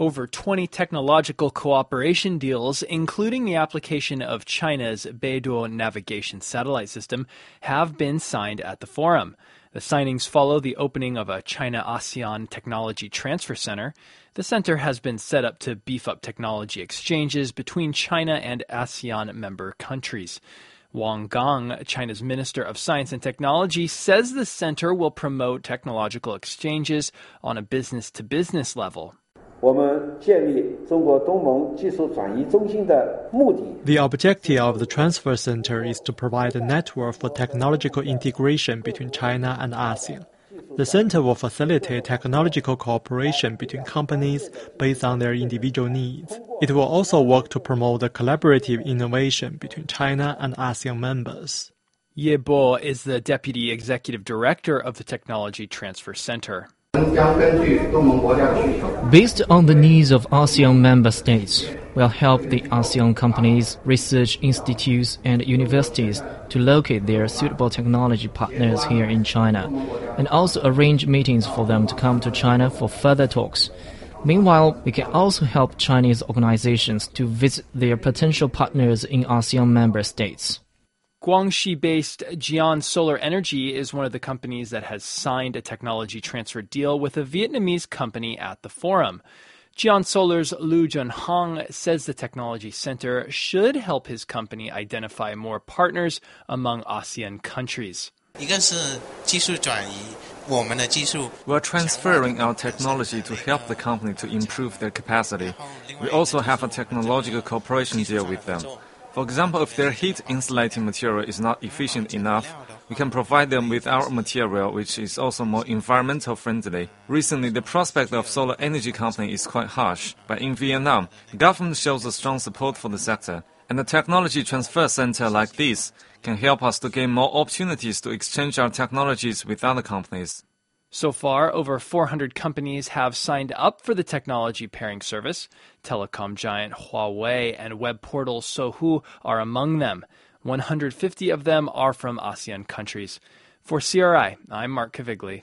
Over 20 technological cooperation deals, including the application of China's Beidou navigation satellite system, have been signed at the forum. The signings follow the opening of a China ASEAN Technology Transfer Center. The center has been set up to beef up technology exchanges between China and ASEAN member countries. Wang Gang, China's Minister of Science and Technology, says the center will promote technological exchanges on a business to business level. The objective of the transfer center is to provide a network for technological integration between China and ASEAN. The center will facilitate technological cooperation between companies based on their individual needs. It will also work to promote the collaborative innovation between China and ASEAN members. Ye Bo is the deputy executive director of the Technology Transfer Center. Based on the needs of ASEAN member states, we'll help the ASEAN companies, research institutes, and universities to locate their suitable technology partners here in China, and also arrange meetings for them to come to China for further talks. Meanwhile, we can also help Chinese organizations to visit their potential partners in ASEAN member states. Guangxi-based Jian Solar Energy is one of the companies that has signed a technology transfer deal with a Vietnamese company at the forum. Jian Solar's Lu Junhong says the technology center should help his company identify more partners among ASEAN countries. We're transferring our technology to help the company to improve their capacity. We also have a technological cooperation deal with them. For example, if their heat insulating material is not efficient enough, we can provide them with our material, which is also more environmental friendly. Recently, the prospect of solar energy company is quite harsh, but in Vietnam, the government shows a strong support for the sector, and a technology transfer center like this can help us to gain more opportunities to exchange our technologies with other companies. So far, over 400 companies have signed up for the technology pairing service. Telecom giant Huawei and web portal Sohu are among them. 150 of them are from ASEAN countries. For CRI, I'm Mark Cavigli.